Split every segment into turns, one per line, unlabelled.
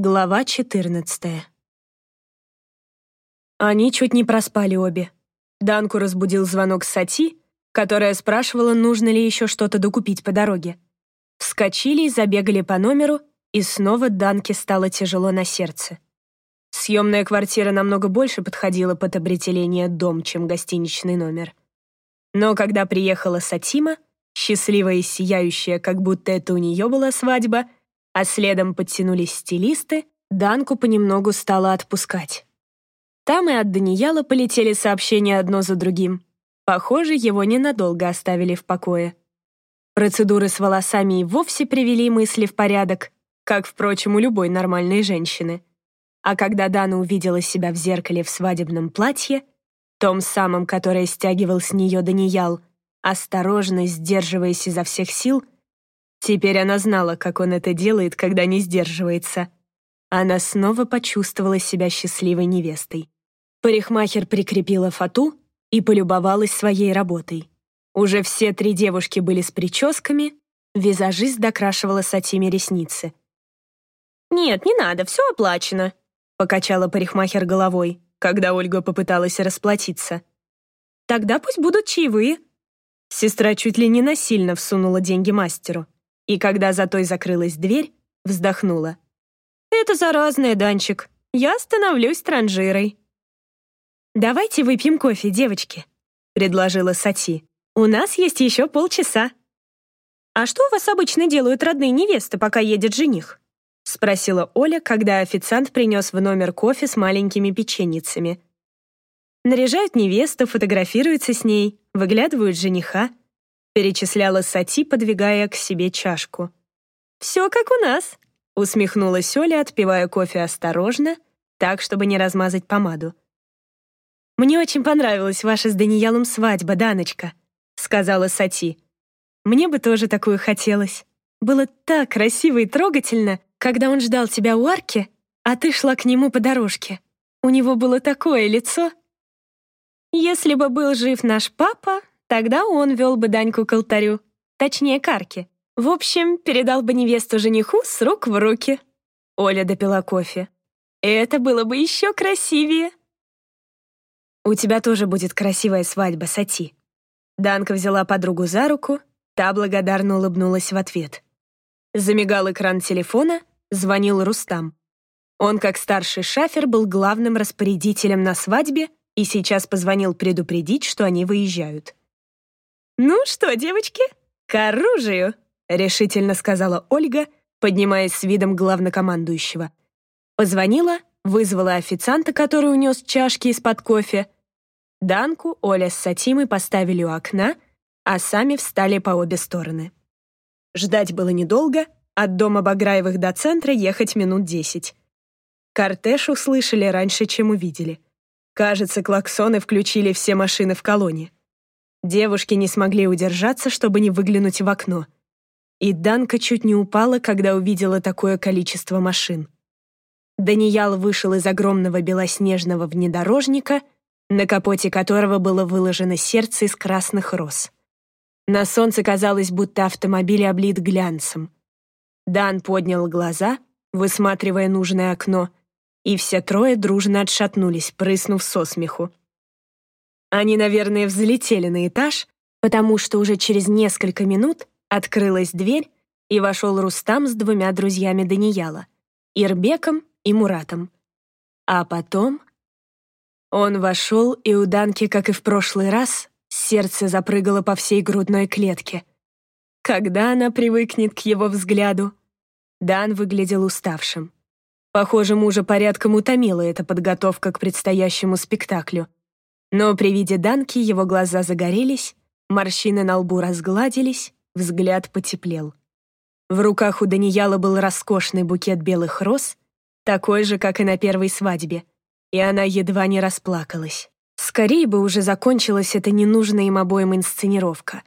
Глава 14 Они чуть не проспали обе. Данку разбудил звонок Сати, которая спрашивала, нужно ли еще что-то докупить по дороге. Вскочили и забегали по номеру, и снова Данке стало тяжело на сердце. Съемная квартира намного больше подходила под определение «дом», чем гостиничный номер. Но когда приехала Сатима, счастливая и сияющая, как будто это у нее была свадьба, а следом подтянулись стилисты, Данку понемногу стала отпускать. Там и от Данияла полетели сообщения одно за другим. Похоже, его ненадолго оставили в покое. Процедуры с волосами и вовсе привели мысли в порядок, как, впрочем, у любой нормальной женщины. А когда Дана увидела себя в зеркале в свадебном платье, том самом, которое стягивал с нее Даниял, осторожно, сдерживаясь изо всех сил, теперь она знала, как он это делает, когда не сдерживается. Она снова почувствовала себя счастливой невестой. Парикмахер прикрепила фату и полюбовалась своей работой. Уже все три девушки были с прическами, визажист докрашивала Сатиме ресницы. «Нет, не надо, все оплачено», — покачала парикмахер головой, когда Ольга попыталась расплатиться. «Тогда пусть будут чаевые». Сестра чуть ли не насильно всунула деньги мастеру, и когда за той закрылась дверь, вздохнула. «Это заразное, Данчик. Я становлюсь транжирой». «Давайте выпьем кофе, девочки», — предложила Сати. «У нас есть еще полчаса». «А что у вас обычно делают родные невесты, пока едет жених?» — спросила Оля, когда официант принес в номер кофе с маленькими печеницами. «Наряжают невесту, фотографируются с ней, выглядывают жениха», — перечисляла Сати, подвигая к себе чашку. «Все как у нас», — усмехнулась Оля, отпивая кофе осторожно, так, чтобы не размазать помаду. «Мне очень понравилась ваша с Даниялом свадьба, Даночка», — сказала Сати. «Мне бы тоже такую хотелось. Было так красиво и трогательно, когда он ждал тебя у арки, а ты шла к нему по дорожке. У него было такое лицо». «Если бы был жив наш папа, тогда он вел бы Даньку к алтарю, точнее, к арке. В общем, передал бы невесту жениху с рук в руки». Оля допила кофе. «Это было бы еще красивее». «У тебя тоже будет красивая свадьба, Сати». Данка взяла подругу за руку, та благодарно улыбнулась в ответ. Замигал экран телефона, звонил Рустам. Он, как старший шафер, был главным распорядителем на свадьбе и сейчас позвонил предупредить, что они выезжают. «Ну что, девочки, к оружию!» — решительно сказала Ольга, поднимаясь с видом главнокомандующего. Позвонила, вызвала официанта, который унес чашки из-под кофе, Данку Оля с Сатимой поставили у окна, а сами встали по обе стороны. Ждать было недолго, от дома Баграевых до центра ехать минут десять. Кортеж услышали раньше, чем увидели. Кажется, клаксоны включили все машины в колонне. Девушки не смогли удержаться, чтобы не выглянуть в окно. И Данка чуть не упала, когда увидела такое количество машин. Даниял вышел из огромного белоснежного внедорожника — на капоте которого было выложено сердце из красных роз. На солнце казалось, будто автомобиль облит глянцем. Дан поднял глаза, высматривая нужное окно, и все трое дружно отшатнулись, прыснув со смеху. Они, наверное, взлетели на этаж, потому что уже через несколько минут открылась дверь, и вошел Рустам с двумя друзьями Данияла, Ирбеком и Муратом. А потом он вошел, и у Данки, как и в прошлый раз, сердце запрыгало по всей грудной клетке. Когда она привыкнет к его взгляду? Дан выглядел уставшим. Похоже, мужа порядком утомила эта подготовка к предстоящему спектаклю. Но при виде Данки его глаза загорелись, морщины на лбу разгладились, взгляд потеплел. В руках у Данияла был роскошный букет белых роз, такой же, как и на первой свадьбе — и она едва не расплакалась. Скорее бы уже закончилась эта ненужная им обоим инсценировка.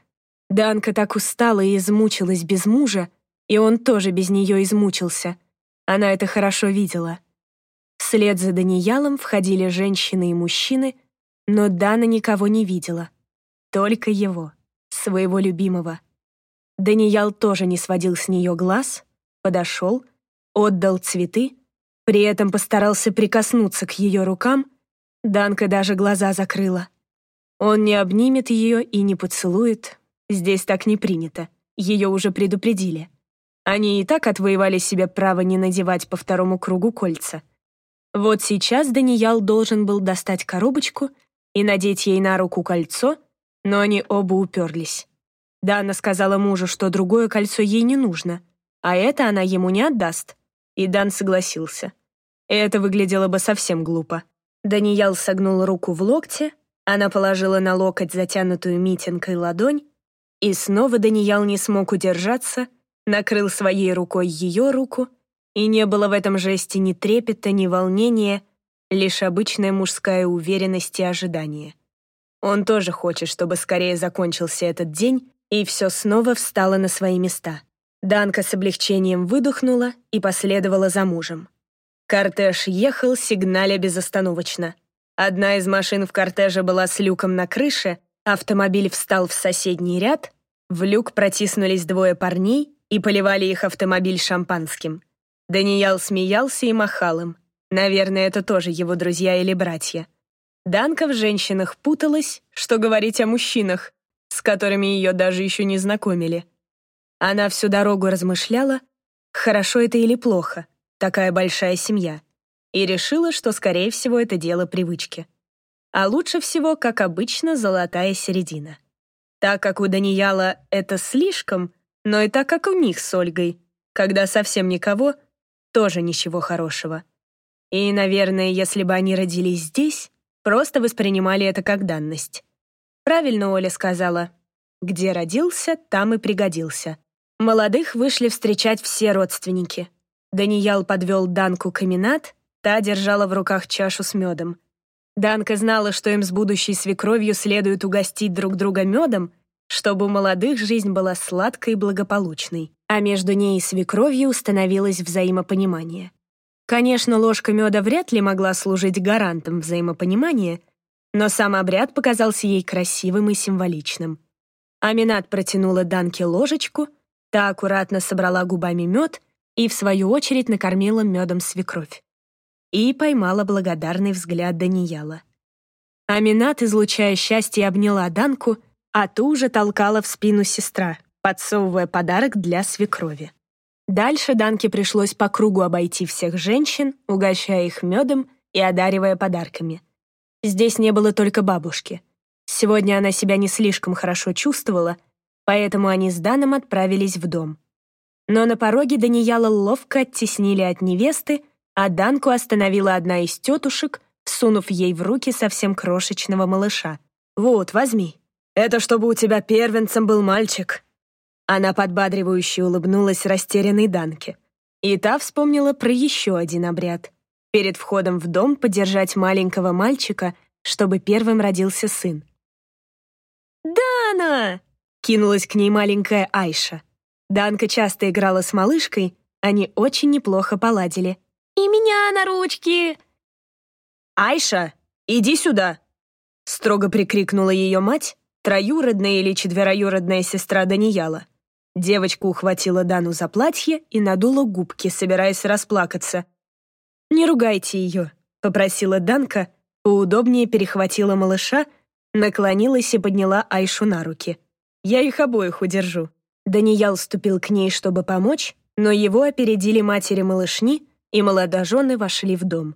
Данка так устала и измучилась без мужа, и он тоже без нее измучился. Она это хорошо видела. Вслед за Даниялом входили женщины и мужчины, но Дана никого не видела. Только его, своего любимого. Даниял тоже не сводил с нее глаз, подошел, отдал цветы, При этом постарался прикоснуться к ее рукам, Данка даже глаза закрыла. Он не обнимет ее и не поцелует. Здесь так не принято. Ее уже предупредили. Они и так отвоевали себе право не надевать по второму кругу кольца. Вот сейчас Даниял должен был достать коробочку и надеть ей на руку кольцо, но они оба уперлись. Дана сказала мужу, что другое кольцо ей не нужно, а это она ему не отдаст. И Дан согласился. Это выглядело бы совсем глупо. Даниял согнул руку в локте, она положила на локоть затянутую митинкой ладонь, и снова Даниял не смог удержаться, накрыл своей рукой ее руку, и не было в этом жесте ни трепета, ни волнения, лишь обычная мужская уверенность и ожидание. Он тоже хочет, чтобы скорее закончился этот день, и все снова встало на свои места. Данка с облегчением выдохнула и последовала за мужем. Кортеж ехал, сигналя безостановочно. Одна из машин в кортеже была с люком на крыше, автомобиль встал в соседний ряд, в люк протиснулись двое парней и поливали их автомобиль шампанским. Даниял смеялся и махал им. Наверное, это тоже его друзья или братья. Данка в женщинах путалась, что говорить о мужчинах, с которыми ее даже еще не знакомили. Она всю дорогу размышляла, хорошо это или плохо, такая большая семья, и решила, что, скорее всего, это дело привычки. А лучше всего, как обычно, золотая середина. Так как у Данияла это слишком, но и так как у них с Ольгой, когда совсем никого, тоже ничего хорошего. И, наверное, если бы они родились здесь, Просто воспринимали это как данность. Правильно Оля сказала. Где родился, там и пригодился. Молодых вышли встречать все родственники. Даниял подвел Данку каминат, та держала в руках чашу с медом. Данка знала, что им с будущей свекровью следует угостить друг друга медом, чтобы у молодых жизнь была сладкой и благополучной, а между ней и свекровью установилось взаимопонимание. Конечно, ложка меда вряд ли могла служить гарантом взаимопонимания, но сам обряд показался ей красивым и символичным. Аминат протянула Данке ложечку, та аккуратно собрала губами мед и, в свою очередь, накормила медом свекровь. И поймала благодарный взгляд Данияла. Аминат, излучая счастье, обняла Данку, а ту уже толкала в спину сестра, подсовывая подарок для свекрови. Дальше Данке пришлось по кругу обойти всех женщин, угощая их медом и одаривая подарками. Здесь не было только бабушки. Сегодня она себя не слишком хорошо чувствовала, поэтому они с Даном отправились в дом. Но на пороге Данияла ловко оттеснили от невесты, а Данку остановила одна из тетушек, сунув ей в руки совсем крошечного малыша. «Вот, возьми. Это чтобы у тебя первенцем был мальчик», она подбадривающе улыбнулась растерянной Данке. И та вспомнила про еще один обряд. Перед входом в дом подержать маленького мальчика, чтобы первым родился сын. «Дана!» — кинулась к ней маленькая Айша. Данка часто играла с малышкой, они очень неплохо поладили. «И меня на ручки!» «Айша, иди сюда!» — строго прикрикнула ее мать, троюродная или четвероюродная сестра Данияла. Девочка ухватила Дану за платье и надула губки, собираясь расплакаться. «Не ругайте ее», — попросила Данка, поудобнее перехватила малыша, наклонилась и подняла Айшу на руки. «Я их обоих удержу». Даниял ступил к ней, чтобы помочь, но его опередили матери малышни, и молодожены вошли в дом.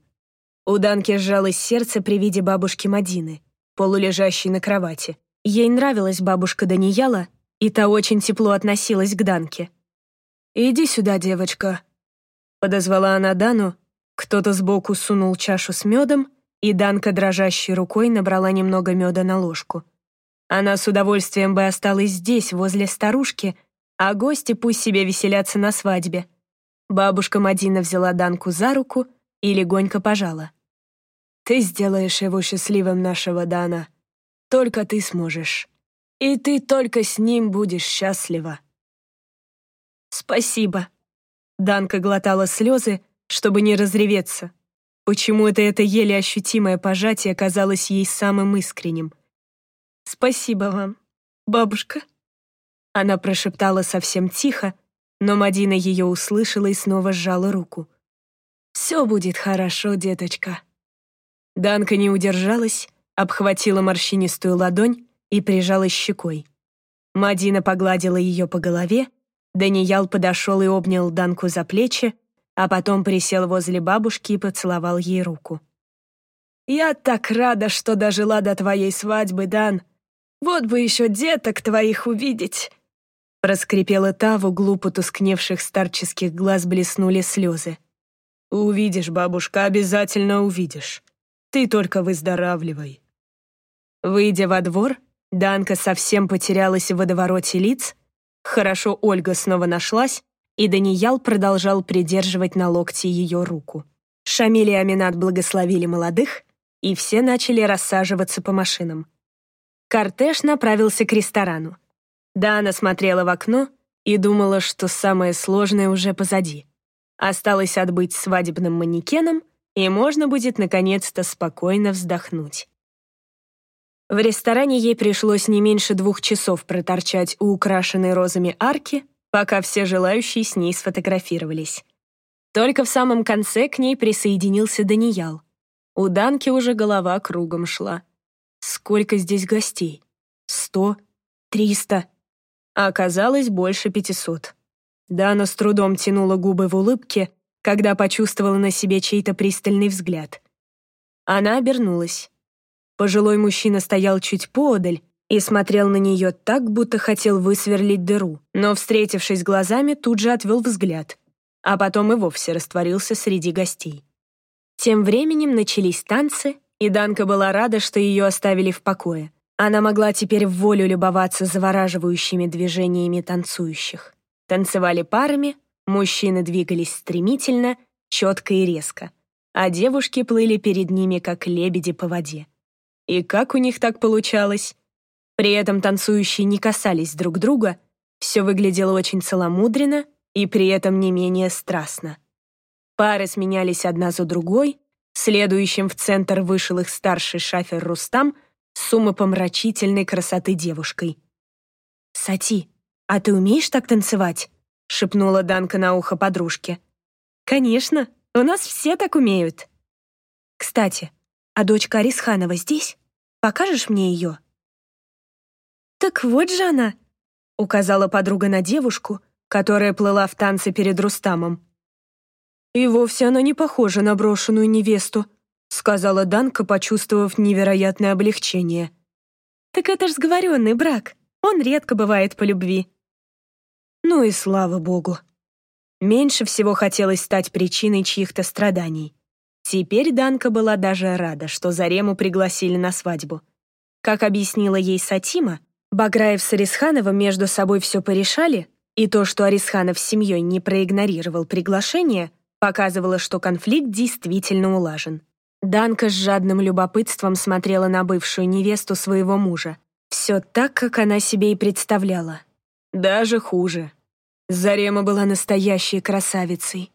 У Данки сжалось сердце при виде бабушки Мадины, полулежащей на кровати. Ей нравилась бабушка Данияла, и та очень тепло относилась к Данке. «Иди сюда, девочка», — подозвала она Дану, кто-то сбоку сунул чашу с медом, и Данка дрожащей рукой набрала немного меда на ложку. Она с удовольствием бы осталась здесь, возле старушки, а гости пусть себе веселятся на свадьбе. Бабушка Мадина взяла Данку за руку и легонько пожала. «Ты сделаешь его счастливым, нашего Дана. Только ты сможешь». И ты только с ним будешь счастлива. Спасибо. Данка глотала слезы, чтобы не разреветься. Почему-то это еле ощутимое пожатие казалось ей самым искренним. «Спасибо вам, бабушка». Она прошептала совсем тихо, но Мадина ее услышала и снова сжала руку. Все будет хорошо, деточка». Данка не удержалась, обхватила морщинистую ладонь и прижала щекой. Мадина погладила ее по голове, Даниял подошел и обнял Данку за плечи, а потом присел возле бабушки и поцеловал ей руку. «Я так рада, что дожила до твоей свадьбы, Дан. Вот бы еще деток твоих увидеть!» Проскрипела та, в углу потускневших старческих глаз блеснули слезы. «Увидишь, бабушка, обязательно увидишь. Ты только выздоравливай». Выйдя во двор, Данка совсем потерялась в водовороте лиц. Хорошо Ольга снова нашлась, и Даниял продолжал придерживать на локте ее руку. Шамиль и Аминат благословили молодых, и все начали рассаживаться по машинам. Кортеж направился к ресторану. Дана смотрела в окно и думала, что самое сложное уже позади. Осталось отбыть свадебным манекеном, и можно будет наконец-то спокойно вздохнуть. В ресторане ей пришлось не меньше двух часов проторчать у украшенной розами арки, пока все желающие с ней сфотографировались. Только в самом конце к ней присоединился Даниял. У Данки уже голова кругом шла. Сколько здесь гостей? Сто? Триста? Оказалось больше пятисот. Дана с трудом тянула губы в улыбке, когда почувствовала на себе чей-то пристальный взгляд. Она обернулась. Пожилой мужчина стоял чуть поодаль и смотрел на нее так, будто хотел высверлить дыру, но, встретившись глазами, тут же отвел взгляд, а потом и вовсе растворился среди гостей. Тем временем начались танцы, и Данка была рада, что ее оставили в покое. Она могла теперь в волю любоваться завораживающими движениями танцующих. Танцевали парами, мужчины двигались стремительно, четко и резко, а девушки плыли перед ними, как лебеди по воде. И как у них так получалось? При этом танцующие не касались друг друга, все выглядело очень целомудренно и при этом не менее страстно. Пары сменялись одна за другой, следующим в центр вышел их старший шафер Рустам с умопомрачительной красоты девушкой. «Сати, а ты умеешь так танцевать?» — шепнула Данка на ухо подружке. «Конечно, у нас все так умеют». «Кстати, а дочка Арисханова здесь? Покажешь мне ее?» «Так вот же она!» — указала подруга на девушку, которая плыла в танце перед Рустамом. «И вовсе она не похожа на брошенную невесту», — сказала Данка, почувствовав невероятное облегчение. «Так это ж сговоренный брак. Он редко бывает по любви». Ну и слава богу. Меньше всего хотелось стать причиной чьих-то страданий. Теперь Данка была даже рада, что Зарему пригласили на свадьбу. Как объяснила ей Сатима, Баграев с Арисхановым между собой все порешали, и то, что Арисханов с семьей не проигнорировал приглашение, показывало, что конфликт действительно улажен. Данка с жадным любопытством смотрела на бывшую невесту своего мужа. Все так, как она себе и представляла. Даже хуже. Зарема была настоящей красавицей.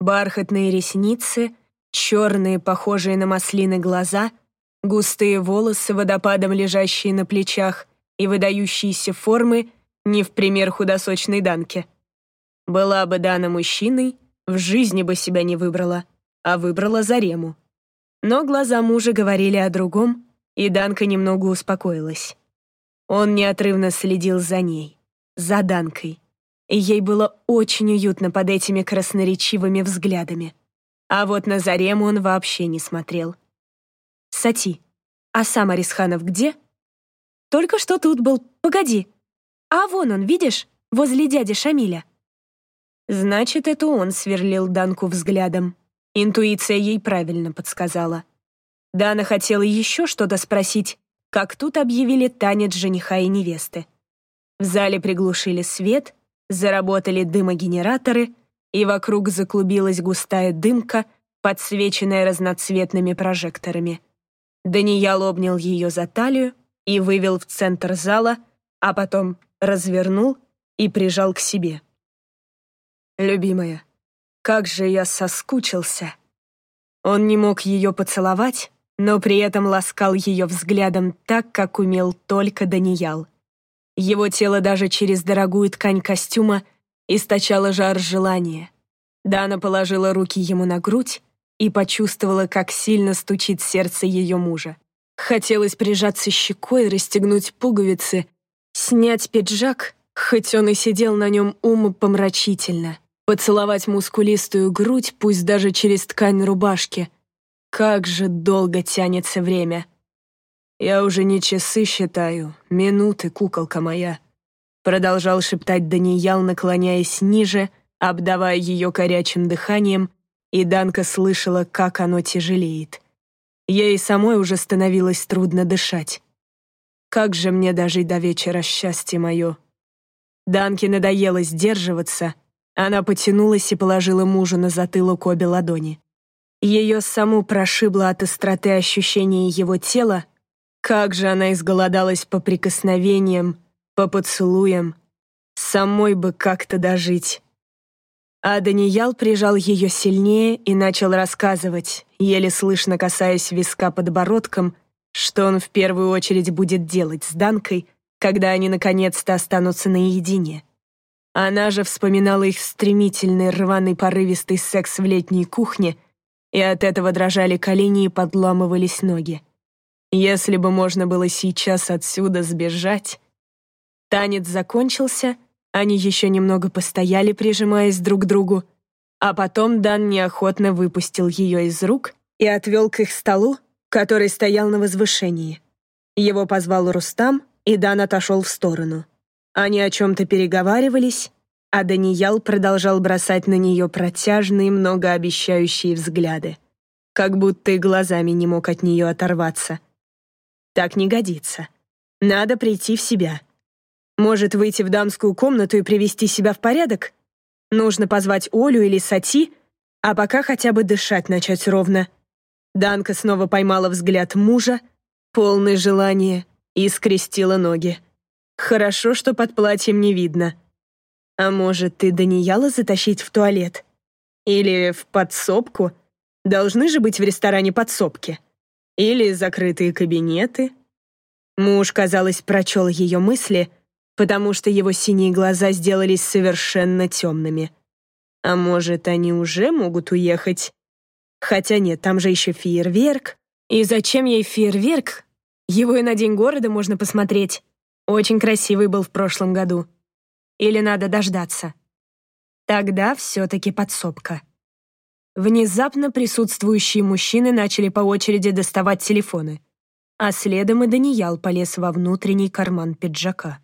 Бархатные ресницы — черные, похожие на маслины глаза, густые волосы, водопадом лежащие на плечах и выдающиеся формы не в пример худосочной Данке. Была бы Дана мужчиной, в жизни бы себя не выбрала, а выбрала Зарему. Но глаза мужа говорили о другом, и Данка немного успокоилась. Он неотрывно следил за ней, за Данкой, и ей было очень уютно под этими красноречивыми взглядами. А вот на Зарему он вообще не смотрел. «Сати, а сам Арисханов где?» «Только что тут был. Погоди. А вон он, видишь, возле дяди Шамиля». Значит, это он сверлил Данку взглядом. Интуиция ей правильно подсказала. Дана хотела еще что-то спросить, как тут объявили танец жениха и невесты. В зале приглушили свет, заработали дымогенераторы, и вокруг заклубилась густая дымка, подсвеченная разноцветными прожекторами. Даниял обнял ее за талию и вывел в центр зала, а потом развернул и прижал к себе. «Любимая, как же я соскучился!» Он не мог ее поцеловать, но при этом ласкал ее взглядом так, как умел только Даниял. Его тело даже через дорогую ткань костюма — источала жар желания. Дана положила руки ему на грудь и почувствовала, как сильно стучит сердце ее мужа. Хотелось прижаться щекой, расстегнуть пуговицы, снять пиджак, хоть он и сидел на нем умопомрачительно, поцеловать мускулистую грудь, пусть даже через ткань рубашки. Как же долго тянется время. «Я уже не часы считаю, минуты, куколка моя», продолжал шептать Даниял, наклоняясь ниже, обдавая ее горячим дыханием, и Данка слышала, как оно тяжелеет. Ей самой уже становилось трудно дышать. Как же мне дожить до вечера счастье мое? Данке надоело сдерживаться, она потянулась и положила мужу на затылок обе ладони. Ее саму прошибло от остроты ощущения его тела, как же она изголодалась по прикосновениям, по поцелуям. Самой бы как-то дожить. А Даниял прижал ее сильнее и начал рассказывать, еле слышно касаясь виска подбородком, что он в первую очередь будет делать с Данкой, когда они наконец-то останутся наедине. Она же вспоминала их стремительный, рваный, порывистый секс в летней кухне, и от этого дрожали колени и подламывались ноги. Если бы можно было сейчас отсюда сбежать... Танец закончился — они еще немного постояли, прижимаясь друг к другу, а потом Дан неохотно выпустил ее из рук и отвел к их столу, который стоял на возвышении. Его позвал Рустам, и Дан отошел в сторону. Они о чем-то переговаривались, а Даниял продолжал бросать на нее протяжные, многообещающие взгляды, как будто и глазами не мог от нее оторваться. Так не годится. Надо прийти в себя. Может, выйти в дамскую комнату и привести себя в порядок? Нужно позвать Олю или Сати, а пока хотя бы дышать начать ровно. Данка снова поймала взгляд мужа, полный желания, и скрестила ноги. Хорошо, что под платьем не видно. А может, ты Данияла затащить в туалет? Или в подсобку? Должны же быть в ресторане подсобки. Или закрытые кабинеты? Муж, казалось, прочел ее мысли — потому что его синие глаза сделались совершенно темными. А может, они уже могут уехать? Хотя нет, там же еще фейерверк. И зачем ей фейерверк? Его и на День города можно посмотреть. Очень красивый был в прошлом году. Или надо дождаться? Тогда все-таки подсобка. Внезапно присутствующие мужчины начали по очереди доставать телефоны, а следом и Даниял полез во внутренний карман пиджака.